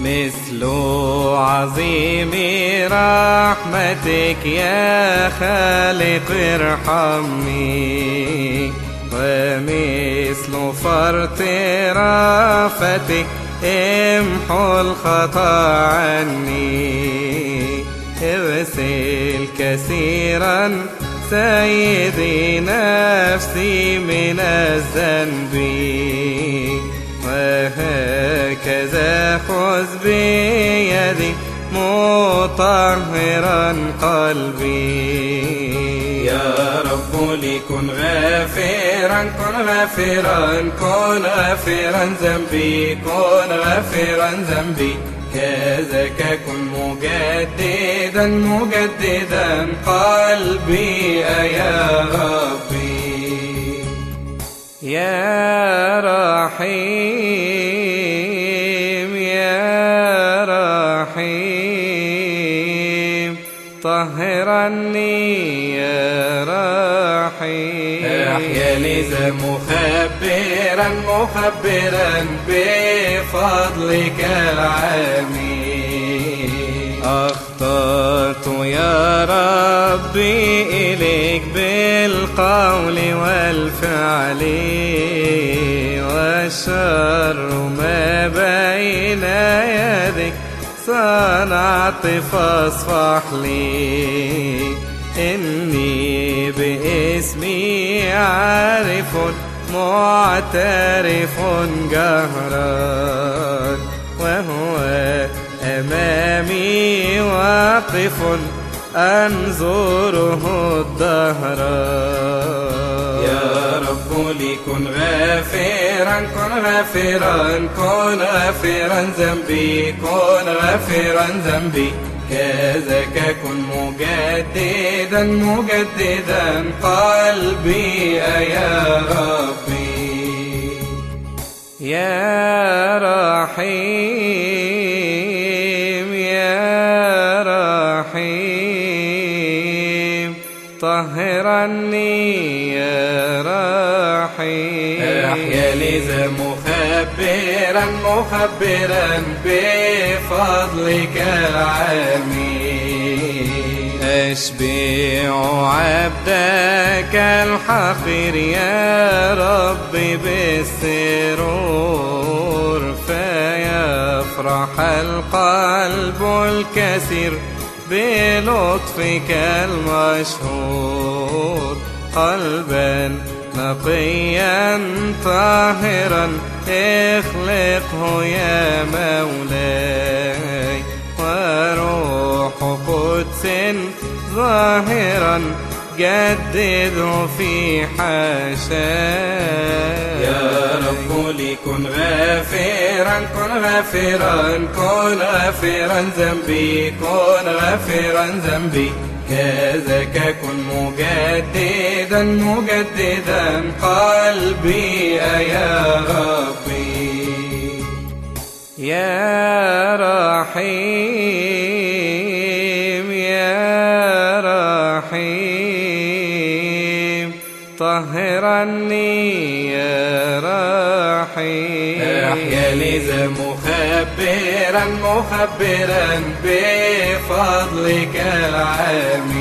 مثل عظيم رحمتك يا خالق ارحمني. ومثل فرط رافتك امحو الخطا عني. اغسل كثيرا سيدي نفسي من الذنب. وهكذا خذ بيدي مطهرا قلبي. يا رب لكن غافرا كن غافرا كن غافرا ذنبي كن غافرا ذنبي. كذاك كن مجددا مجددا قلبي يا ربي. يا رحيم طهرني يا رحيم. أحيا لذا مخبرا مخبرا بفضلك العميم. أخطأت يا ربي إليك بالقول والفعل والشر ما بين يديك. صنعت فاصفح لي. إني باسمي عارف معترف جهرا وهو أمامي واقف. أنظره الدهر. يا رب لكن غافرا كن غافرا كن غافرا ذنبي كن غافرا ذنبي. كذاك كن مجددا مجددا قلبي يا ربي. يا رحيم يا رحيم. طهرني يا رحيم أحيا لذا مخبرا مخبرا بفضلك العميم أشبع عبدك الحقير يا رب بالسرور فيفرح القلب الكثير بلطفك المشهور قلبا نقيا طاهرا اخلقه يا مولاي وروح قدس ظاهرا جدده في حاشاي يا رب لكن غافرا كن غافرا كن غافرا ذنبي كن غافرا ذنبي. كذاك كن مجددا مجددا قلبي يا ربي. يا طهرني يا رحيم أحيا لذا مخبرا مخبرا بفضلك العميم